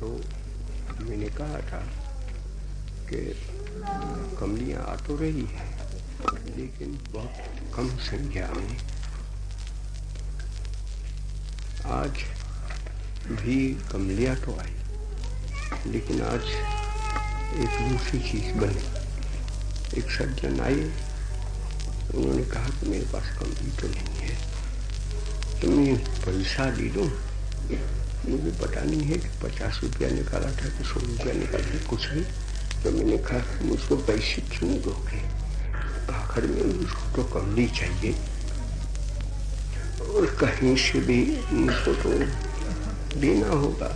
तो मैंने कहा था कि, कमलियाँ आ तो रही है, लेकिन बहुत कम संख्या में। आज भी कमलियाँ तो आई, लेकिन आज एक दूसरी चीज़ बनी। एक सज्जन आए उन्होंने कहा कि मेरे पास कमली तो नहीं है। तुम्हें पैसा दे दूँ। मुझे पता नहीं है कि पचास रुपया निकाला था कि सौ रुपया निकाला था, कुछ भी तो मैंने कहा, मुझको पैसे क्यों दोगे? आखिर में मुझको तो कमली चाहिए। और कहीं से भी मुझको तो देना होगा,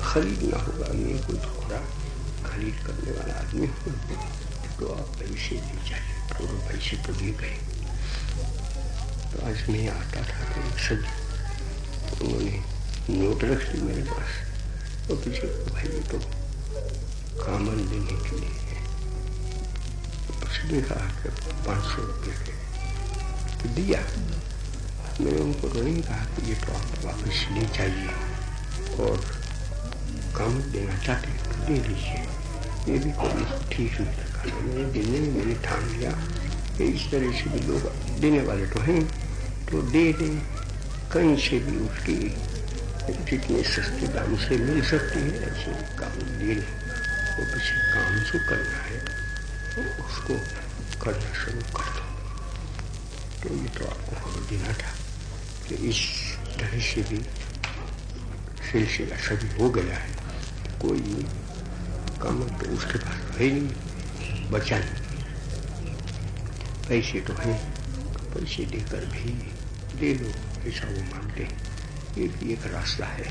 खरीदना होगा। मैं कोई थोड़ा खरीद करने वाला आदमी हूँ। तो आप पैसे ले जाइए। तो पैसे तो दे गए। तो आज मैं आता था तो एक उन्होंने नोट रख ली मेरे पास तो पीछे भाई तो कामन लेने के लिए उसने कहा कि पाँच सौ रुपये के तो दिया। मैंने उनको तो नहीं कहा कि ये तो आप वापस ले जाइए और काम देना चाहते तो दे लीजिए ये भी कोई ठीक नहीं लगा मैंने देने में मैंने ठान लिया कि इस तरह से भी लोग देने वाले तो हैं तो दे दें। कहीं से भी उसकी जितने सस्ते दाम से मिल सकती है, ऐसे काम दे लें वो किसी काम से करना है तो उसको करना शुरू कर दो। तो ये तो आपको खबर देना था कि इस तरह से भी सिलसिला सभी हो गया है। कोई काम तो उसके पास है नहीं, बचा नहीं। पैसे तो हैं, पैसे देकर भी दे लो ऐसा वो मानते हैं। ये भी एक रास्ता है।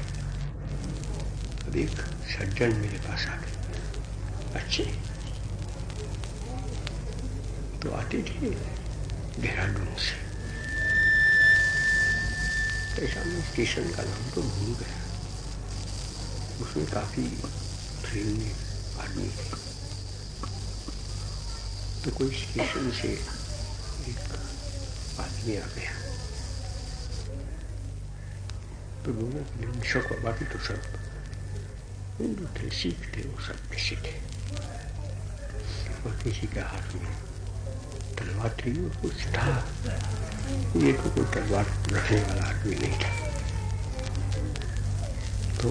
अब एक सज्जन मेरे पास आ गए। अच्छे। तो आते थे देहरादून से। ऐसा मैं स्टेशन का नाम तो भूल गया। उसमें काफ़ी फिल्मी आदमी थे। तो कोई स्टेशन से एक आदमी आ गया। तो दोनों शौक बाकी तो सब हिंदू थे सिख थे वो सब ऐसे थे और किसी के हाथ तलवार थी और कुछ था ये तो कोई तलवार रखने वाला आदमी नहीं था तो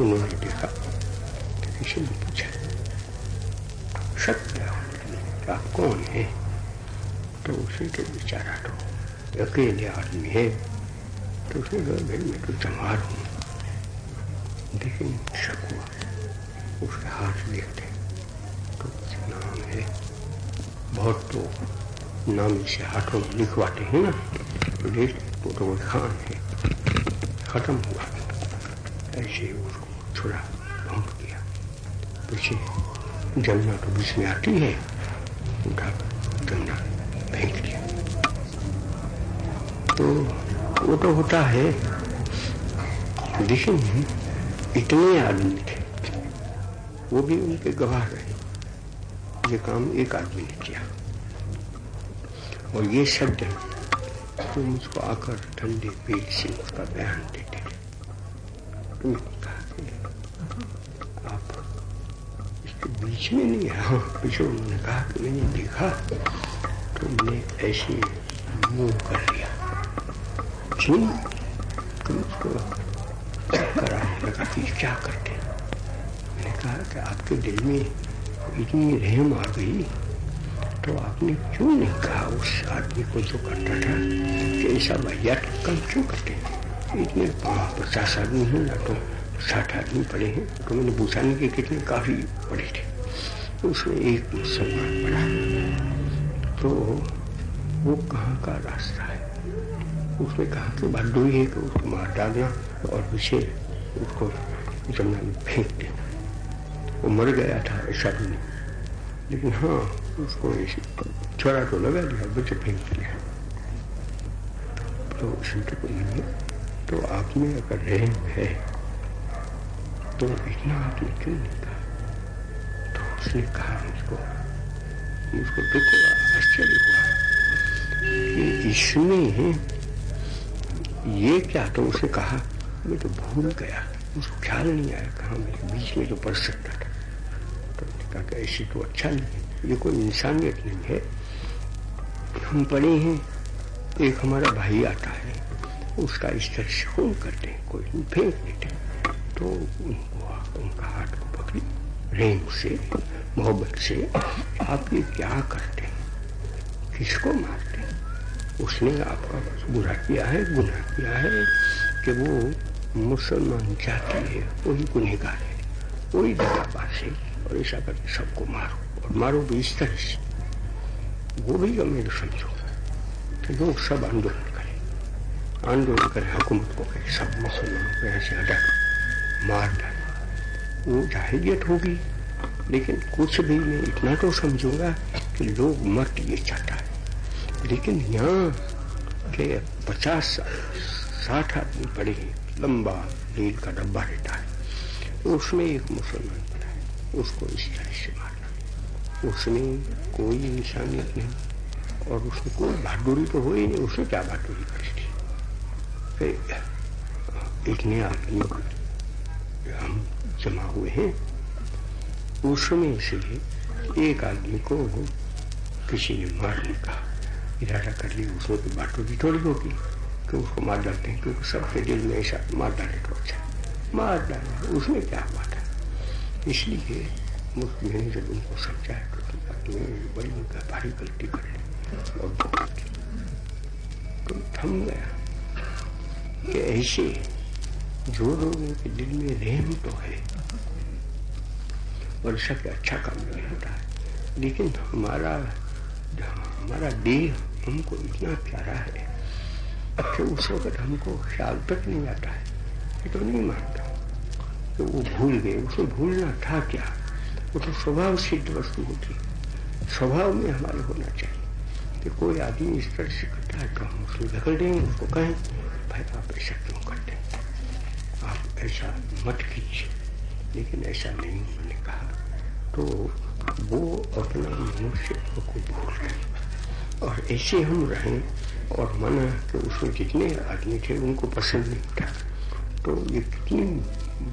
उन्होंने देखा तो किसी ने पूछा सत्य आप कौन है तो उसे तो बेचारा तो अकेले आदमी है। तो उसने कहा भाई मैं तो हूँ। लेकिन उसके हाथ देखते तो नाम है बहुत तो नाम इसे हाथों में लिखवाते हैं। ना तो देख वो तो वो खान है खत्म हुआ। ऐसे उसको थोड़ा भंग किया पीछे जमुना तो बीच में आती है उठा जमुना फेंक दिया। तो वो तो होता है। लेकिन इतने आदमी थे, वो भी उनके गवाह रहे। ये काम एक आदमी ने किया। और ये शब्द तो मुझको आकर ठंडे पेट से उसका बयान देते थे। आप इसके बीच में नहीं आओ पीछे उन्होंने कहा कि मैंने देखा। तुमने ऐसे मुँह कर लिया। तुम उसको क्या करते मैंने कहा कि आपके दिल में इतनी रहम आ गई तो आपने क्यों नहीं कहा उस आदमी को जो करता था कि ऐसा वाहियात काम क्यों करते? हैं इतने पचास आदमी हैं, ना तो साठ आदमी पड़े हैं तो मैंने नहीं कि कितने, काफ़ी पड़े थे। तो उसमें एक मुसलमान पड़ा। तो वो कहाँ का रास्ता है? उसने कहा कि बात ही कि उसको मार डालना और पीछे उसको जमुना में फेंक देना। वो मर गया था ऐसा भी नहीं लेकिन हाँ उसको छोड़ा तो लगा दिया, बच्चे फेंक दिया। तो उसने तो कोई नहीं तो आप में अगर रहम है तो इतना आपने क्यों नहीं कहा? तो उसने कहा मुझको मुझको दुख, आश्चर्य हुआ कि इसमें ये क्या तो उसने कहा, मैं तो भूल गया। उसको ख्याल नहीं आया कहा मैं बीच में तो पढ़ सकता था। तो कहा कि ऐसे तो अच्छा नहीं है। ये कोई इंसानियत नहीं है। हम पढ़े हैं। एक हमारा भाई आता है। उसका इस तरह से खून करते हैं। कोई फेंक देते तो उनको उनका हाथ को पकड़ी रेम से, मोहब्बत से, आप ये क्या करते हैं? किसको मारते हैं? उसने आपका बुरा किया है, गुनाह किया है कि वो मुसलमान जाति है वही गुनहगार है वही दगाबाज है, और ऐसा करके सबको मारो, और मारो भी इस तरह से। वो भी अमीर समझो तो लोग सब आंदोलन करें। आंदोलन करें, हुकूमत को कहें सब मुसलमानों को ऐसे हटा मार डालो। वो जाहिलियत होगी, लेकिन कुछ भी मैं इतना तो समझूँगा कि लोग मत ये चाहता है। लेकिन यहाँ के पचास, साठ आदमी पड़े हैं, लंबा नील का डब्बा रहता है। उसमें एक मुसलमान पड़ा है, उसको इस तरह से मारना। उसमें कोई इंसानियत नहीं, और उसमें कोई बहादुरी तो हो ही नहीं उसने क्या बहादुरी करी थी? इतने आदमी हम जमा हुए हैं। उसमें से एक आदमी को किसी ने मारने का इरादा कर लिया उसमें तो बाटोरी थोड़ी होगी कि उसको मार डालते हैं, क्योंकि सबके दिल में ऐसा मार डाले तो अच्छा मार डाले उसमें क्या हुआ था इसलिए मैंने जब उनको समझाया तो बड़ी, उनका भारी गलती कर ली और तो थम गया। कि ऐसे जो लोगों के दिल में रहम तो है, और सबसे अच्छा काम नहीं होता है। लेकिन हमारा हमारा देह हमको इतना प्यारा है कि उस वक्त हमको ख्याल तक नहीं आता है। ये तो नहीं मानता तो वो भूल गए। उसको भूलना था क्या? वो तो स्वभाव सिद्ध वस्तु होती। स्वभाव में हमारे होना चाहिए। कि कोई आदमी इस तरह से करता है तो हम उसमें दखल देंगे उसको कहें, भाई, आप ऐसा क्यों करते हैं? आप ऐसा मत कीजिए। लेकिन ऐसा नहीं उन्होंने कहा। तो वो अपना मनुष्य को भूल गए और ऐसे हम रहे और मना कि उसमें जितने आदमी थे, उनको पसंद नहीं था। तो ये कितनी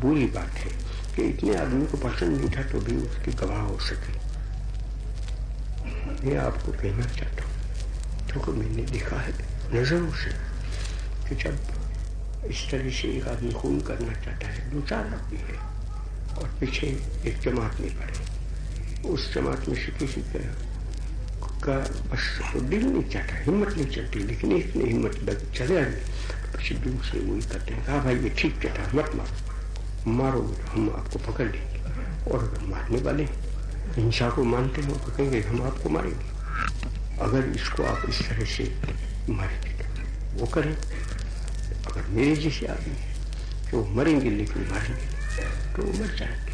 बुरी बात है कि इतने आदमी को पसंद नहीं था तो भी उसकी गवाह हो सके। मैं आपको कहना चाहता हूँ क्योंकि मैंने देखा है नज़रों से कि जब इस तरह से एक आदमी खून करना चाहता है, दो चार आदमी है और पीछे एक जमात नहीं पड़े। उस जमात में से किसी का, बस दिल नहीं चाहता हिम्मत नहीं चलती लेकिन एक ने हिम्मत चले। पीछे से वही करते हैं कहा भाई ये ठीक कहता मत मारो। मारो हम आपको पकड़ लेंगे और अगर मारने वाले हिंसा को मानते हो तो कहेंगे हम आपको मारेंगे। अगर इसको आप इस तरह से मारेंगे वो करें। अगर मेरे जैसे आदमी है तो मरेंगे लेकिन मारेंगे तो मर जाएँगे।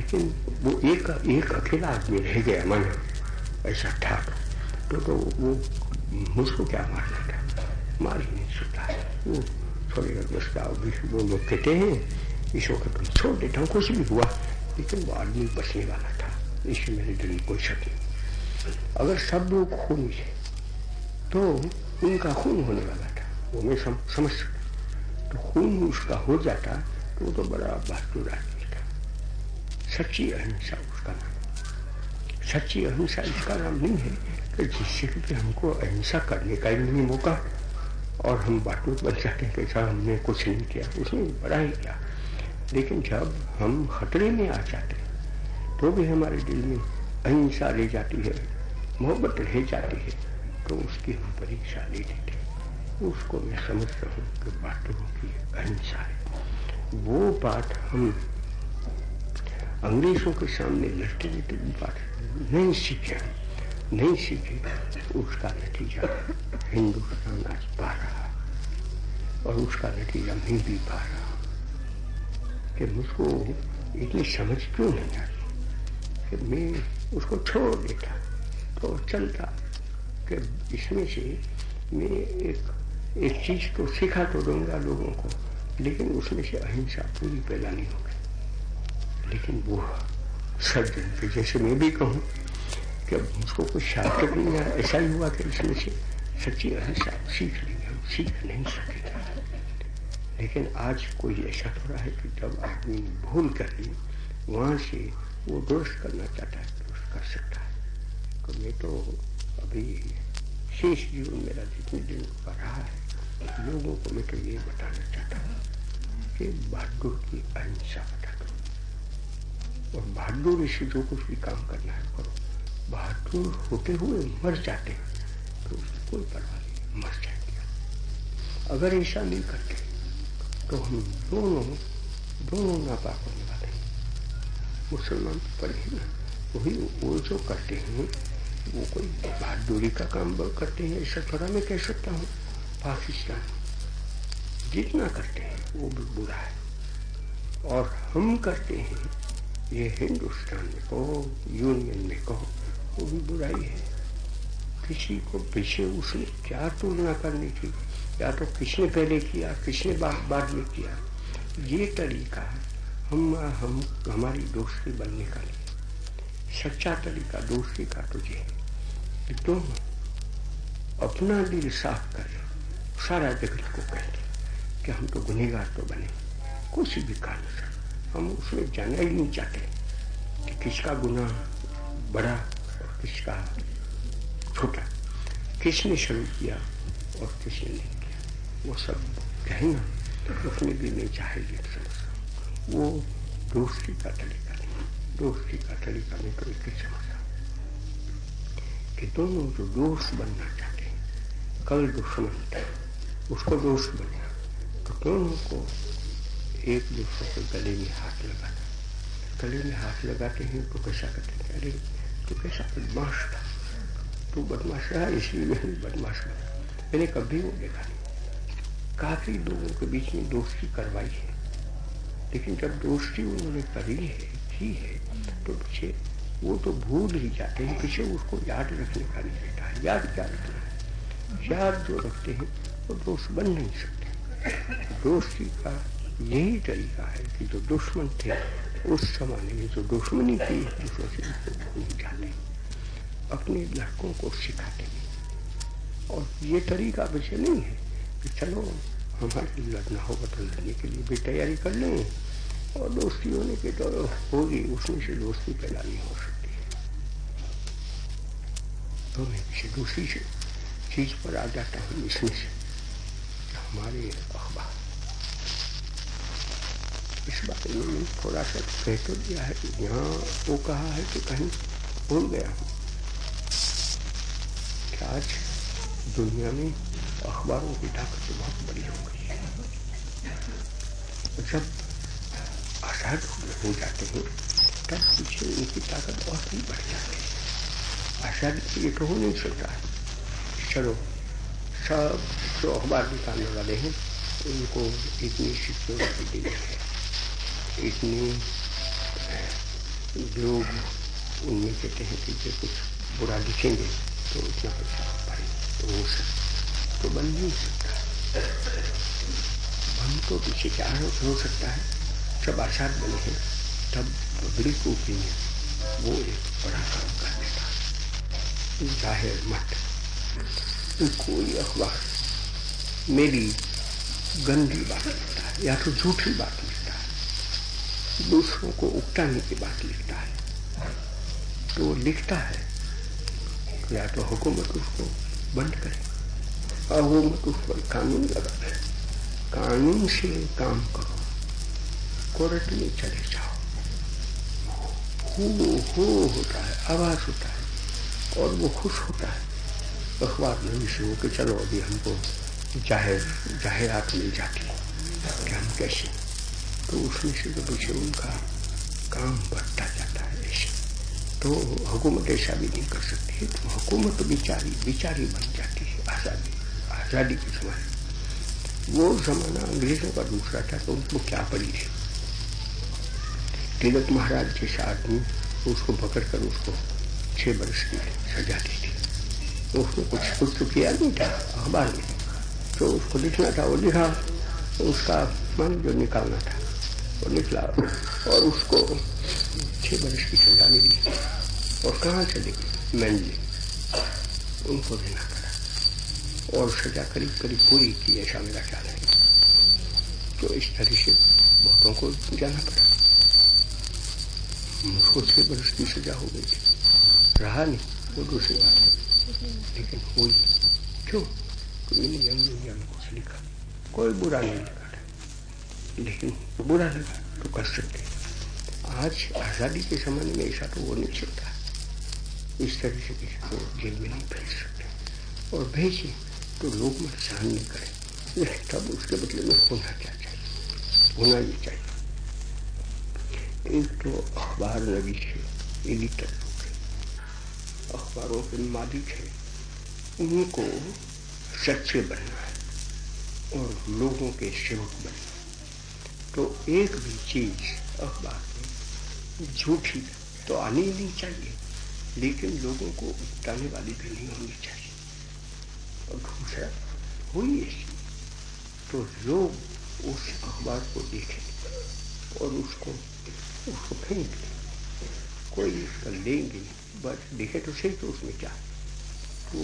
लेकिन वो एक एक अकेला आदमी रह गया मन ऐसा था तो तो वो मुझको क्या मारना था? मार ही नहीं सकता। वो थोड़ी देर बस वो लोग कहते हैं इस वक्त तुम छोड़ देता हूँ कुछ भी हुआ। लेकिन वो आदमी बचने वाला था। इसमें मेरे दिल में कोई शक नहीं। अगर सब लोग खून थे तो उनका खून होने वाला था। वो मैं सम, समझ सकता। तो खून उसका हो जाता तो वो तो बड़ा बहादुर आदमी सच्ची अहिंसा उसका नाम सच्ची अहिंसा इसका नाम नहीं है कि जिससे कि हमको अहिंसा करने का ही नहीं मौका और हम बहादुर बन जाते हैं कि हमने कुछ नहीं किया, उसने बड़ा ही किया। लेकिन जब हम खतरे में आ जाते हैं तो भी हमारे दिल में अहिंसा रह जाती है, मोहब्बत रह जाती है तो उसकी हम परीक्षा ले लेते उसको मैं समझता हूँ कि बहादुरों की अहिंसा है। वो बात हम अंग्रेज़ों के सामने लड़ते लड़ते बात नहीं सीखे। नहीं सीखे, उसका नतीजा हिंदुस्तान आज पा रहा और उसका नतीजा मैं भी पा रहा कि मुझको इतनी समझ क्यों नहीं आई? कि मैं उसको छोड़ देता तो चलता कि इसमें से मैं एक एक चीज़ तो सिखा तो दूँगा लोगों को, लेकिन उसमें से अहिंसा पूरी नहीं होगी। लेकिन वो सज्जन के जैसे मैं भी कहूँ कि अब मुझको कुछ शास्त्र नहीं आया ऐसा ही हुआ कि इसमें से सच्ची अहिंसा सीख ली हम सीख नहीं सके। लेकिन आज कोई ऐसा हो रहा है कि जब आदमी भूल कर ही वहाँ से वो दोस्त करना चाहता है दोस्त कर सकता है। तो मैं तो अभी शेष जीवन मेरा जितने दिन का रहा है, लोगों को मैं तो ये बताना चाहता हूँ कि बहादुर की अहिंसा बता दो। और बहादुर से जो कुछ भी काम करना है, करो। बहादुर होते हुए मर जाते हैं तो उसकी कोई परवाह नहीं, मर जाएँगे। अगर ऐसा नहीं करते तो हम दोनों दोनों नापाक होने वाले मुसलमान तो पढ़े ना, वही वो जो करते हैं, वो कोई बहादुरी का काम करते हैं, ऐसा थोड़ा मैं कह सकता हूँ। पाकिस्तान जितना करते हैं, वो भी बुरा है। और हम करते हैं ये हिंदुस्तान में कहो, यूनियन में कहो, वो भी बुराई है। किसी को पीछे उसने क्या तुलना करनी थी? या तो किसने पहले किया, किसने बाद में किया? ये तरीका है, हम हम, हमारी दोस्ती बनने का नहीं। सच्चा तरीका दोस्ती का तुझे है तुम अपना दिल साफ़ कर, सारा जगत को कह दे कि हम तो गुनेगार तो बने, कुछ भी कारण से हम उसमें जाना ही नहीं चाहते कि किसका गुना बड़ा और किसका छोटा। किसने शुरू किया और किसने नहीं किया, वो सब कहना उसमें भी मैं चाहे समझता वो दोस्ती का तरीका नहीं दोस्ती का तरीका मैं तो एक ही समझा कि दोनों जो दोस्त बनना चाहते हैं, कल दुश्मन थे उसको दोस्त बनना तो दोनों को एक दूसरे के गले में हाथ लगाना। गले में हाथ लगाते हैं तो कैसा करते थे। अरे तो कैसा बदमाश था। तू बदमाश रहा, इसलिए मैं बदमाश बना। मैंने कभी वो देखा नहीं। काफ़ी लोगों के बीच में दोस्ती करवाई है। लेकिन जब दोस्ती उन्होंने करी है, की है तो पीछे वो तो भूल ही जाते हैं। पीछे उसको याद रखने का नहीं रहता है। याद क्या रखना है? याद जो रखते हैं, वो दोस्त बन नहीं सकते। दोस्ती का यही तरीका है कि जो दुश्मन थे, उस जमाने में जो दुश्मनी थी दूसरों से भूल अपने लड़कों को सिखाते। हैं और ये तरीका वैसे नहीं है कि चलो, हमारे लड़ना होगा तो लड़ने के लिए भी तैयारी कर लें। और दोस्ती होने की तो होगी, उसमें से दोस्ती पैदा नहीं हो सकती। तो मैं किसी दूसरी चीज़ पर आ जाता हूँ इसमें से हमारे अखबार इस बारे में थोड़ा सा कह तो दिया है यहाँ वो कहा है कि कहीं भूल गया कि आज दुनिया में अखबारों की ताकत तो बहुत बड़ी हो गई है जब आज़ाद हो जाते हैं तब पीछे उनकी ताकत और भी बढ़ जाती है आज़ादी ये तो हो नहीं सकता चलो सब जो अखबार निकालने वाले हैं उनको इतनी सिक्योरिटी देनी है। इतनी लोग उनमें कहते हैं कि जो कुछ बुरा लिखेंगे तो इतना पैसा भाई तो वो सब तो बन नहीं सकता। बन तो पीछे क्या हो सकता है। जब आज़ाद बने हैं, तब पब्लिक ओपिनियन वो एक बड़ा काम कर देता ज़ाहिर मत। कोई अखबार मेरी गंदी बात लिखता है या तो झूठी बात दूसरों को उकटाने की बात लिखता है। तो वो लिखता है या तो हुकूमत उसको बंद करे और वो मत उस पर कानून लगा दे कानून से काम करो। कोर्ट में चले जाओ। हो हो होता है, आवाज़ होता है और वो खुश होता है। अखबार में शुरू के चलो अभी हमको ज़ाहिर, जाहिरात मिल जाती है कि हम कैसे तो उसमें से तो पीछे उनका काम बढ़ता जाता है ऐसे। तो हुकूमत ऐसा भी नहीं कर सकती तो हुकूमत बिचारी बिचारी बन जाती है आज़ादी आज़ादी के समय। वो जमाना अंग्रेज़ों का दूसरा था तो उनको क्या पड़ी थी तिलक महाराज जैसा आदमी उसको पकड़ कर उसको छह बरस की सजा दी थी। तो उसने कुछ कुछ तो किया नहीं था, अखबार में। तो उसको लिखना था वो लिखा तो उसका मन जो निकालना था। वो निकला और उसको छह बरस की सजा मिली। और कहाँ चले गई मैंने उनको देना था और सजा करीब करीब पूरी की, ऐसा मेरा ख्याल है। तो इस तरह से बहुतों को जाना पड़ा। मुझको छह बरस की सजा हो गई। थी रहा नहीं, वो दूसरी बात है। लेकिन हुई क्यों? तो मैंने यंग कुछ लिखा। कोई बुरा नहीं लिखा। लेकिन बुरा लगा तो कर सकते आज आज़ादी के समय में ऐसा तो वो नहीं चलता। इस तरह से किसी को जेल में नहीं भेज सकते। और भेजे तो लोग मत सहन नहीं करें तब उसके बदले में होना क्या चाहिए? होना ही चाहिए। एक तो अखबार नबी है एडिटर लोग अखबारों के मालिक है। उनको सच्चे बनना है और लोगों के सेवक बनना तो एक भी चीज़ अखबार में झूठी तो आनी ही नहीं चाहिए, लेकिन लोगों को उपटाने वाली भी नहीं होनी चाहिए। और दूसरा, हुई ऐसी तो लोग उस अखबार को देखें और उसको उसको फेंक दें। कोई उसका लेंगे, बस देखे तो सही तो उसमें क्या तो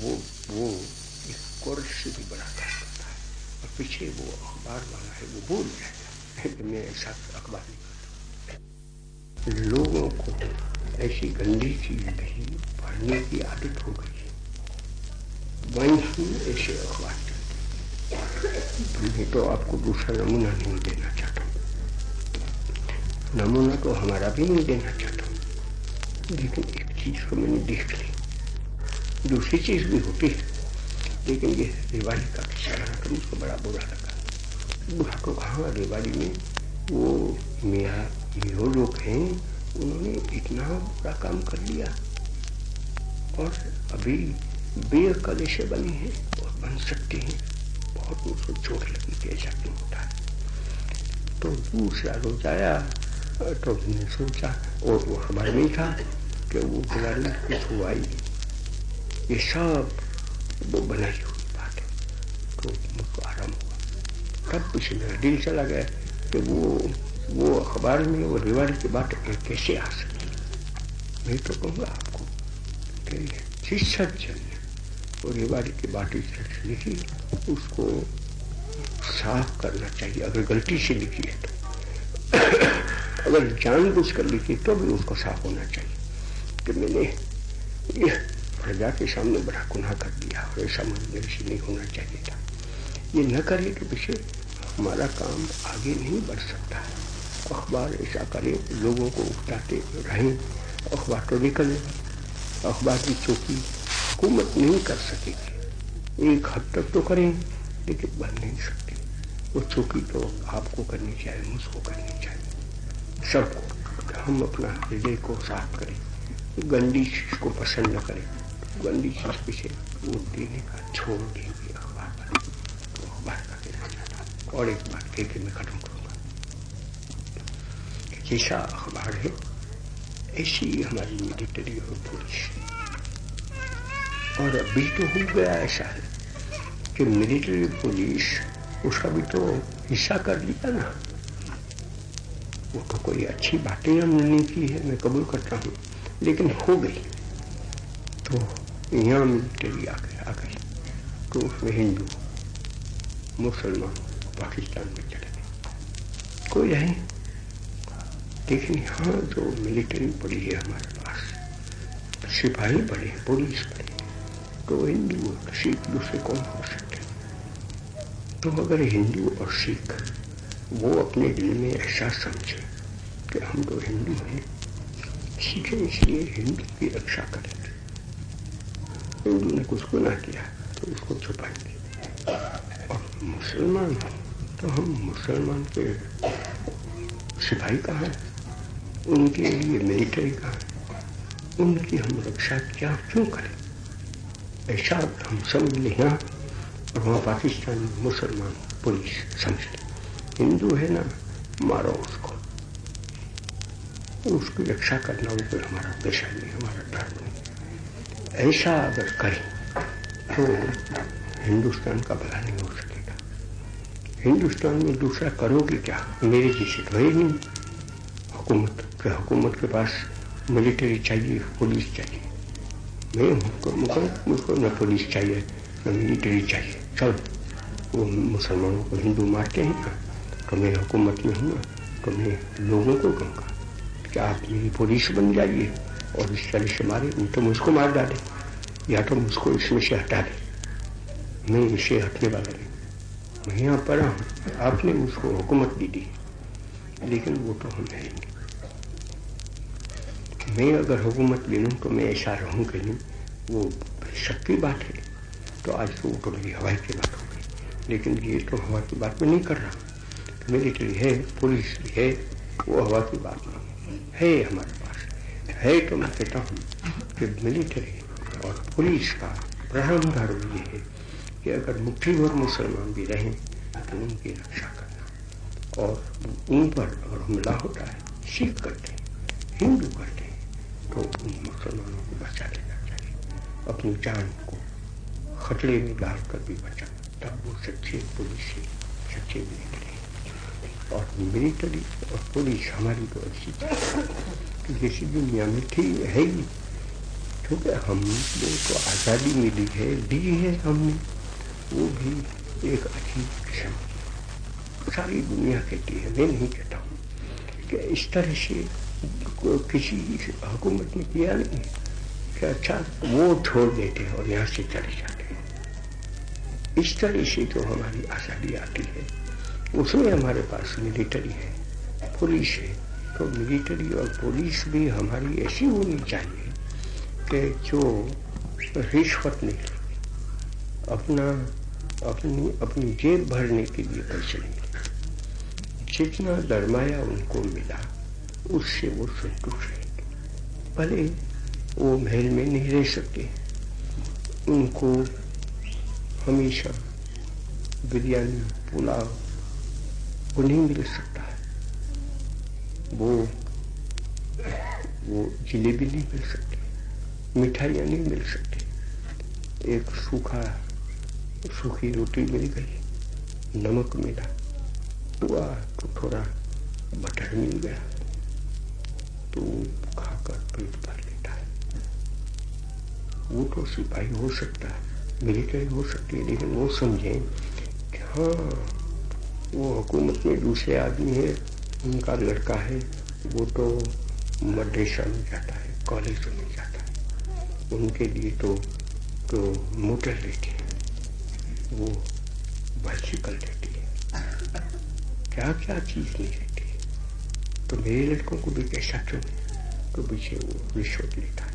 वो वो एक कोर्स से भी बड़ा काम और पीछे वो अखबार वाला है, वो बोल जाएगा कि मैं ऐसा अखबार नहीं करता लोगों को ऐसी गंदी चीज़ नहीं, पढ़ने की आदत हो गई है। वहीं ऐसे अखबार मैं तो आपको दूसरा नमूना नहीं देना चाहता नमूना तो हमारा भी नहीं देना चाहता लेकिन एक चीज़ को मैंने देख ली। दूसरी चीज़ भी होती है, लेकिन ये दिवाली का रहा तो मुझको बड़ा बुरा लगा। बुरा तो हाँ दिवाली में? वो मेरा ये लोग हैं, उन्होंने इतना बुरा काम कर लिया। और अभी बेअकल से बनी है और बन सकते हैं। बहुत मुझको चोट लगी कि ऐसा क्यों होता है? तो दूसरा रोज आया तो हमने सोचा, और वो खबर नहीं था कि वो खिलाड़ी कुछ हुआ ही। ये सब वो बनाई तो मुझको आराम हुआ। तब पीछे मेरा दिल चला गया कि वो वो अखबार में, वो रिवाड़ी की बात कैसे आ सकी मैं तो कहूँगा आपको कि जिस सज्जन ने वो की बात लिखी उसको साफ़ करना चाहिए। अगर गलती से लिखी है तो। अगर जानबूझ कर लिखी तो भी उसको साफ़ होना चाहिए कि मैंने यह प्रजा के सामने बड़ा गुनाह कर दिया। और ऐसा से नहीं होना चाहिए था। ये न करे तो पीछे हमारा काम आगे नहीं बढ़ सकता है। अखबार ऐसा करे, लोगों को उठाते रहें, अखबार तो निकले, अखबार की चौकी हुकूमत नहीं कर सकेगी। एक हद तक तो करें, लेकिन बन नहीं सकते। वो चौकी तो आपको करनी चाहिए, मुझको करनी चाहिए। सबको हम अपना हृदय को साफ़ करें गंदी चीज़ को पसंद न करें। गंदी चीज़ पीछे वो देने का छोड़ देंगे अखबार पर तो अखबार का कहना चाहता और एक बार के मैं खत्म करूँगा। जैसा अखबार है ऐसी हमारी मिलिट्री और पुलिस और अभी तो हो गया ऐसा है कि मिलिट्री पुलिस, उसका भी तो हिस्सा कर लिया ना। वो तो कोई अच्छी बातें हमने नहीं की है, मैं कबूल करता हूँ। लेकिन हो गई। तो यहाँ मिलिट्री आ गई आ गई। तो उसमें हिंदू, मुसलमान पाकिस्तान में चले गए। कोई है? लेकिन हाँ जो मिलिट्री पड़ी है हमारे पास। सिपाही पड़े हैं पुलिस पड़े तो हिंदू और सिख दूसरे कौन हो सकते तो अगर हिंदू और सिख वो अपने दिल में ऐसा समझे कि हम तो हिंदू हैं सीखे इसलिए हिंदू की रक्षा करेंगे हिंदू ने कुछ गुना किया तो उसको छुपाएँगे। और मुसलमान तो हम मुसलमान के सिपाही कहाँ है? उनके लिए मिलिट्री कहाँ है? उनकी हम रक्षा क्या क्यों करें? ऐसा हम समझ लें यहाँ और वहाँ पाकिस्तान मुसलमान पुलिस समझ लें हिंदू है ना, मारो उसको। उसकी रक्षा करना वो कोई हमारा पेशा नहीं, हमारा धर्म नहीं। ऐसा अगर करें तो हिंदुस्तान का भला नहीं हो सकेगा हिंदुस्तान में दूसरा करोगे क्या? मेरे जैसे तो है नहीं। हुकूमत के हुकूमत के पास मिलिट्री चाहिए पुलिस चाहिए। मैं हूँ मुझको न पुलिस चाहिए, न मिलिट्री चाहिए। चलो, वो मुसलमानों को हिंदू मारते हैं ना तो मैं हुकूमत में हूँ ना तो मैं लोगों को कहूँगा कि आप मेरी पुलिस बन जाइए और इस तरह से मारे तो मुझको मार डाले, या तो मुझको इसमें से हटा दे। मैं इसे हटने वाला नहीं। यहाँ पर आपने उसको हुकूमत दी दी लेकिन वो तो हम है मैं अगर हुकूमत ले लूँ तो मैं ऐसा रहूँ कि नहीं, वो शक की बात है। तो आज तो वो तो मेरी हवाई की बात हो गई, लेकिन ये तो हवा की बात में नहीं कर रहा। तो मिलिट्री है, पुलिस भी है, वो हवा की बात नहीं है। हमारे पास, है तो मैं कहता हूँ कि मिलिट्री और पुलिस का धर्म ये है कि अगर मुट्ठी भर मुसलमान भी रहें तो उनकी रक्षा करना। और उन पर अगर हमला होता है सिख करते हैं, हिंदू करते हैं तो उन मुसलमानों को बचा लेना चाहिए। अपनी जान को खतरे में डालकर भी बचाना तब वो सच्चे पुलिस से सच्चे मिलिट्री और मिलिट्री और पुलिस हमारी तो ऐसी कि जैसी दुनिया में थी, है ही। क्योंकि हम लोग को आज़ादी मिली है, दी है हमने। वो भी एक अजीब किस्म सारी दुनिया कहती है मैं नहीं कहता हूँ कि इस तरह से किसी हुकूमत ने किया नहीं, कि अच्छा वो छोड़ देते हैं और यहाँ से चले जाते हैं। इस तरह से जो हमारी आज़ादी आती है। उसमें हमारे पास मिलिट्री है पुलिस है। तो मिलिट्री और पुलिस भी हमारी ऐसी होनी चाहिए कि जो रिश्वत नहीं अपना अपनी अपनी जेब भरने के लिए पैसे नहीं जितना दरमाया उनको मिला, उससे वो संतुष्ट रहेंगे भले वो महल में नहीं रह सकते उनको हमेशा बिरयानी, पुलाव, वो नहीं मिल सकता। है वो वो जिलेबी नहीं मिल सकती, मिठाइयाँ नहीं मिल सकती। एक सूखा सूखी रोटी मिल गई, नमक मिला हुआ तो थोड़ा बटर मिल गया। तो खाकर पेट भर लेता है। वो तो सिपाही हो सकता है मिलिट्री हो सकती है, लेकिन वो समझे कि हाँ वो हुकूमत में दूसरे आदमी है, उनका लड़का है, वो तो मदरसा में जाता है, कॉलेज में जाता है। उनके लिए तो तो मोटर लेके वो बाइसिकल देती है। क्या क्या चीज़ नहीं रहती है। तो मेरे लड़कों को भी कैसा चुने? तो पीछे वो रिश्वत लेता है।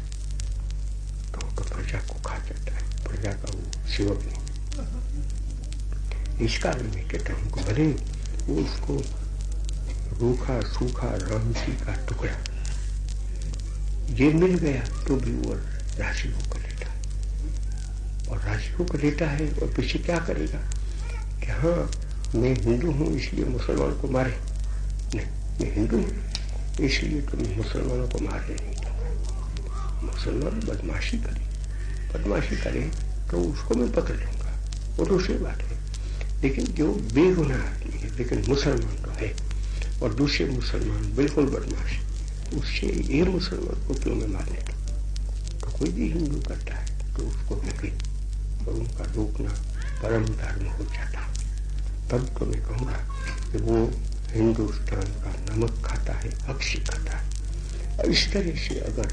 तो, तो प्रजा को खा जाता है। प्रजा का वो सेवक नहीं इस कारण में कहता हूँ भले वो उसको रूखा सूखा राम जी का टुकड़ा ये मिल गया तो भी वो राशि होकर और राशियों को लेता है और पीछे क्या करेगा? कि हाँ मैं हिंदू हूँ, इसलिए मुसलमान को मारे। नहीं, मैं हिंदू हूँ, इसलिए तो मैं मुसलमानों को मारने नहीं। दूँगा मुसलमान बदमाशी करे। बदमाशी करे तो उसको मैं पकड़ लूँगा। वो दूसरी बात है। लेकिन जो बेगुनाह आदमी है, लेकिन मुसलमान तो है। और दूसरे मुसलमान बिल्कुल बदमाश उससे ये मुसलमान को क्यों मैं मार लेता तो कोई भी हिंदू करता है तो उसको रोके और उनका रोकना परम धर्म हो जाता। तब तो मैं कहूँगा कि वो हिंदुस्तान का नमक खाता है, अक्षी खाता है। और इस तरह से अगर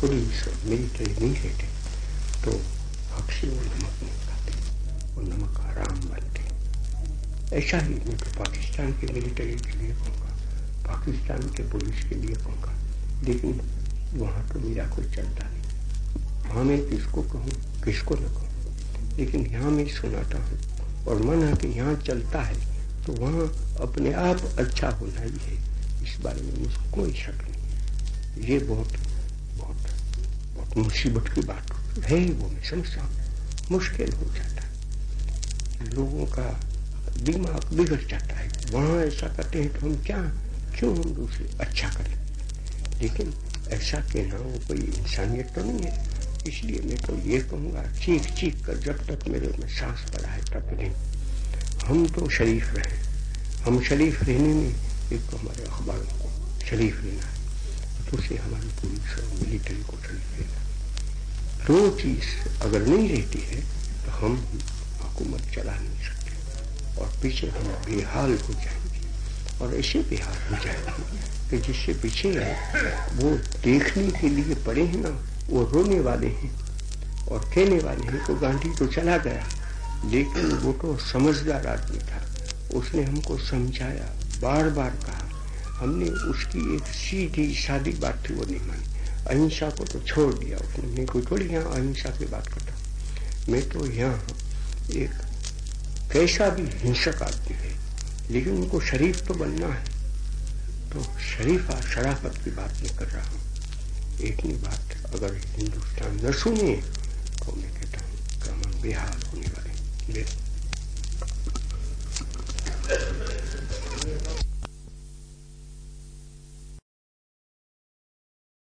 पुलिस और मिलिट्री नहीं रहते तो अक्षी वो नमक नहीं खाते, वो नमक आराम बनते। ऐसा ही मैं तो पाकिस्तान के मिलिट्री के लिए कहूँगा, पाकिस्तान के पुलिस के लिए कहूँगा, लेकिन वहाँ तो मेरा कोई चलता नहीं। वहाँ मैं किसको कहूँ? किसको न कहूँ लेकिन यहाँ मैं सुनाता हूँ। और मन है कि यहाँ चलता है तो वहाँ अपने आप अच्छा होना ही है। इस बारे में मुझे कोई शक नहीं ये बहुत बहुत बहुत मुसीबत की बात है वो मैं समझता हूँ। मुश्किल हो जाता है। लोगों का दिमाग बिगड़ जाता है। वहाँ ऐसा करते हैं तो हम क्या, क्यों हम दूसरे अच्छा करें? लेकिन ऐसा कहना वो कोई इंसानियत तो नहीं है। इसलिए मैं तो ये कहूँगा, चीख चीख कर जब तक मेरे में सांस पड़ा है, तब नहीं। हम तो शरीफ रहे। हम शरीफ रहने में एक तो हमारे अखबारों को शरीफ रहना है दूसरे हमारी पुलिस और मिलिट्री को शरीफ रहना दो चीज़ अगर नहीं रहती है तो हम हुकूमत चला नहीं सकते। और पीछे हम बेहाल हो जाएँगे। और ऐसे बेहाल हो जाएँगे कि जिससे पीछे है वो देखने के लिए पड़े हैं ना वो रोने वाले हैं और कहने वाले हैं तो गांधी तो चला गया, लेकिन वो तो समझदार आदमी था। उसने हमको समझाया बार बार कहा। हमने उसकी एक सीधी सादी बात थी, वो नहीं मानी। अहिंसा को तो छोड़ दिया उसने। मैं कोई थोड़ी यहाँ अहिंसा की बात करता मैं तो यहाँ एक कैसा भी हिंसक आदमी है, लेकिन उनको शरीफ तो बनना है। तो शरीफा, शराफत की बात नहीं कर रहा हूँ। इतनी बात। अगर हिंदुस्तान न तो मैं कहता हूँ कि बेहाल होने वाले।